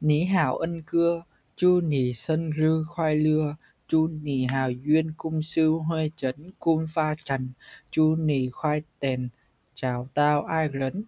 Ní hào ân cưa, chu nì sân rư khoai lưa, chu nì hào duyên cung sư huê chấn cung pha trần, chu nì khoai tèn, chào tao ai rấn